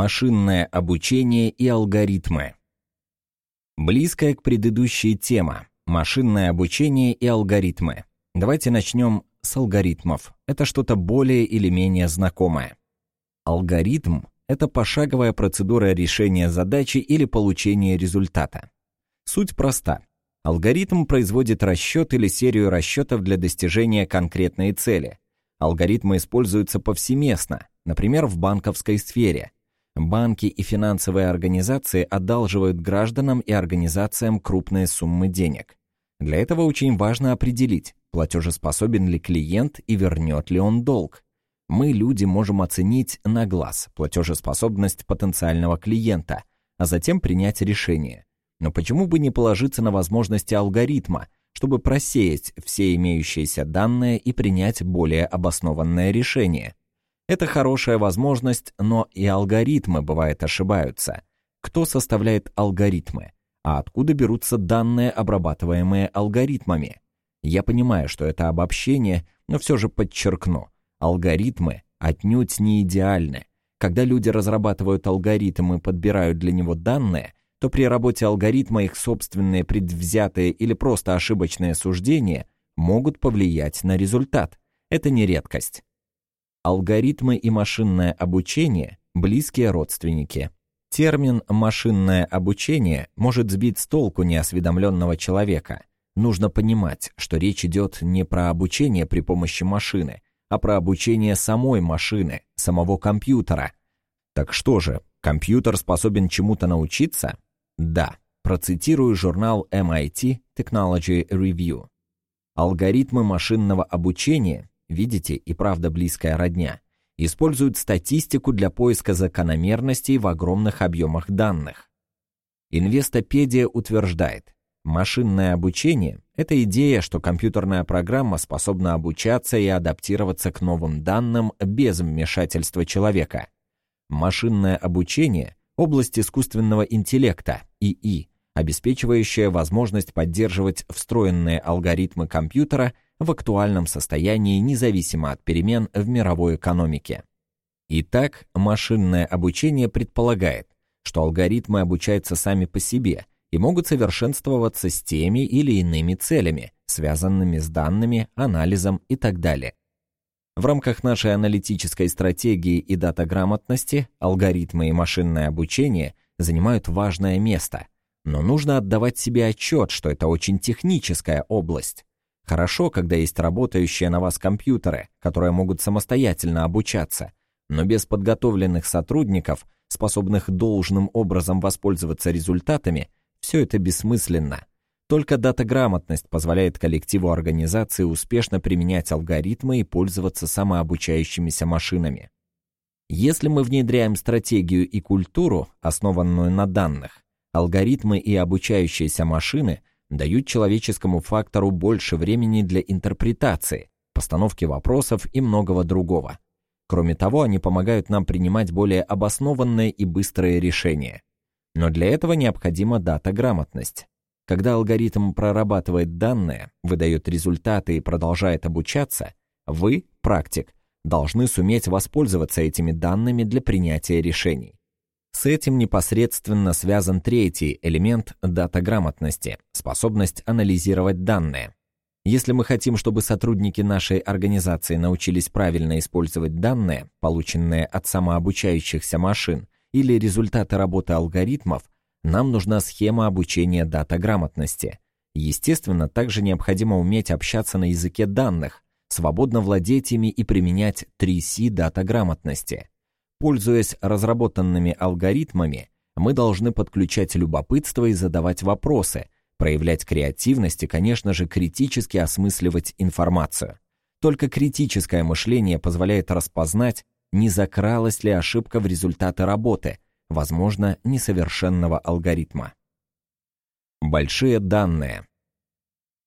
Машинное обучение и алгоритмы. Близкая к предыдущей тема – машинное обучение и алгоритмы. Давайте начнем с алгоритмов. Это что-то более или менее знакомое. Алгоритм – это пошаговая процедура решения задачи или получения результата. Суть проста. Алгоритм производит расчет или серию расчетов для достижения конкретной цели. Алгоритмы используются повсеместно, например, в банковской сфере – Банки и финансовые организации одалживают гражданам и организациям крупные суммы денег. Для этого очень важно определить, платежеспособен ли клиент и вернет ли он долг. Мы, люди, можем оценить на глаз платежеспособность потенциального клиента, а затем принять решение. Но почему бы не положиться на возможности алгоритма, чтобы просеять все имеющиеся данные и принять более обоснованное решение? Это хорошая возможность, но и алгоритмы, бывает, ошибаются. Кто составляет алгоритмы? А откуда берутся данные, обрабатываемые алгоритмами? Я понимаю, что это обобщение, но все же подчеркну. Алгоритмы отнюдь не идеальны. Когда люди разрабатывают алгоритм и подбирают для него данные, то при работе алгоритма их собственные предвзятые или просто ошибочные суждения могут повлиять на результат. Это не редкость. Алгоритмы и машинное обучение – близкие родственники. Термин «машинное обучение» может сбить с толку неосведомленного человека. Нужно понимать, что речь идет не про обучение при помощи машины, а про обучение самой машины, самого компьютера. Так что же, компьютер способен чему-то научиться? Да, процитирую журнал MIT Technology Review. Алгоритмы машинного обучения видите, и правда близкая родня, используют статистику для поиска закономерностей в огромных объемах данных. Инвестопедия утверждает, машинное обучение – это идея, что компьютерная программа способна обучаться и адаптироваться к новым данным без вмешательства человека. Машинное обучение – область искусственного интеллекта, ИИ, обеспечивающая возможность поддерживать встроенные алгоритмы компьютера – в актуальном состоянии независимо от перемен в мировой экономике. Итак, машинное обучение предполагает, что алгоритмы обучаются сами по себе и могут совершенствоваться с теми или иными целями, связанными с данными, анализом и так далее. В рамках нашей аналитической стратегии и датаграмотности алгоритмы и машинное обучение занимают важное место, но нужно отдавать себе отчет, что это очень техническая область. Хорошо, когда есть работающие на вас компьютеры, которые могут самостоятельно обучаться, но без подготовленных сотрудников, способных должным образом воспользоваться результатами, все это бессмысленно. Только датаграмотность позволяет коллективу организации успешно применять алгоритмы и пользоваться самообучающимися машинами. Если мы внедряем стратегию и культуру, основанную на данных, алгоритмы и обучающиеся машины дают человеческому фактору больше времени для интерпретации, постановки вопросов и многого другого. Кроме того, они помогают нам принимать более обоснованные и быстрые решения. Но для этого необходима дата-грамотность. Когда алгоритм прорабатывает данные, выдает результаты и продолжает обучаться, вы, практик, должны суметь воспользоваться этими данными для принятия решений. С этим непосредственно связан третий элемент датаграмотности – способность анализировать данные. Если мы хотим, чтобы сотрудники нашей организации научились правильно использовать данные, полученные от самообучающихся машин, или результаты работы алгоритмов, нам нужна схема обучения датаграмотности. Естественно, также необходимо уметь общаться на языке данных, свободно владеть ими и применять 3C датаграмотности. Пользуясь разработанными алгоритмами, мы должны подключать любопытство и задавать вопросы, проявлять креативность и, конечно же, критически осмысливать информацию. Только критическое мышление позволяет распознать, не закралась ли ошибка в результаты работы, возможно, несовершенного алгоритма. Большие данные.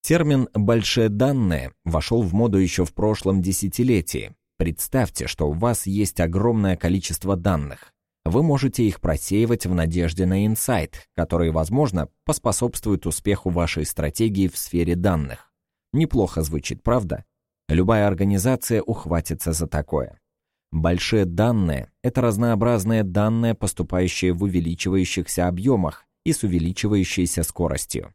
Термин «большие данные» вошел в моду еще в прошлом десятилетии, Представьте, что у вас есть огромное количество данных. Вы можете их просеивать в надежде на инсайт, который, возможно, поспособствует успеху вашей стратегии в сфере данных. Неплохо звучит, правда? Любая организация ухватится за такое. Большие данные – это разнообразные данные, поступающие в увеличивающихся объемах и с увеличивающейся скоростью.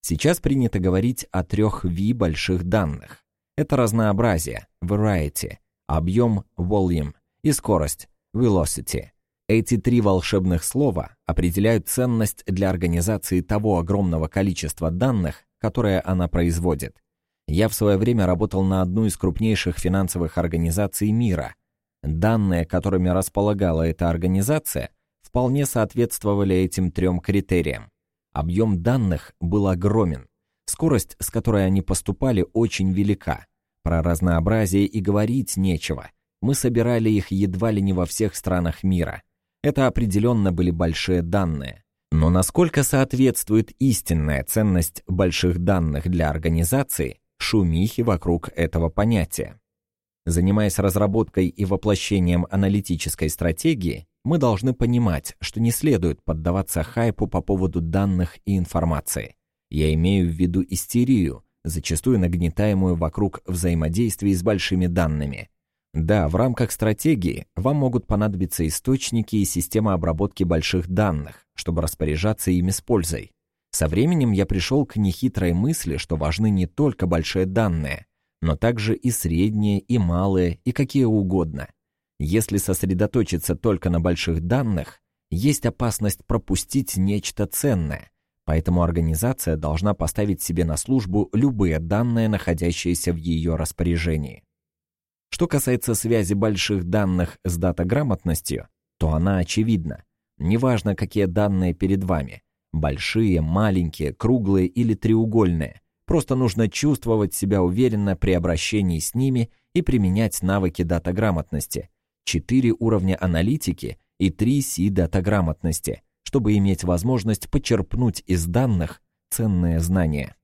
Сейчас принято говорить о трех V больших данных. Это разнообразие, variety, объем, volume и скорость, velocity. Эти три волшебных слова определяют ценность для организации того огромного количества данных, которое она производит. Я в свое время работал на одну из крупнейших финансовых организаций мира. Данные, которыми располагала эта организация, вполне соответствовали этим трем критериям. Объем данных был огромен. Скорость, с которой они поступали, очень велика. Про разнообразие и говорить нечего. Мы собирали их едва ли не во всех странах мира. Это определенно были большие данные. Но насколько соответствует истинная ценность больших данных для организации шумихи вокруг этого понятия? Занимаясь разработкой и воплощением аналитической стратегии, мы должны понимать, что не следует поддаваться хайпу по поводу данных и информации. Я имею в виду истерию, зачастую нагнетаемую вокруг взаимодействия с большими данными. Да, в рамках стратегии вам могут понадобиться источники и система обработки больших данных, чтобы распоряжаться ими с пользой. Со временем я пришел к нехитрой мысли, что важны не только большие данные, но также и средние, и малые, и какие угодно. Если сосредоточиться только на больших данных, есть опасность пропустить нечто ценное, поэтому организация должна поставить себе на службу любые данные, находящиеся в ее распоряжении. Что касается связи больших данных с датаграмотностью, то она очевидна. Неважно, какие данные перед вами – большие, маленькие, круглые или треугольные – просто нужно чувствовать себя уверенно при обращении с ними и применять навыки датаграмотности – 4 уровня аналитики и 3 Си-дата грамотности, чтобы иметь возможность почерпнуть из данных ценные знания.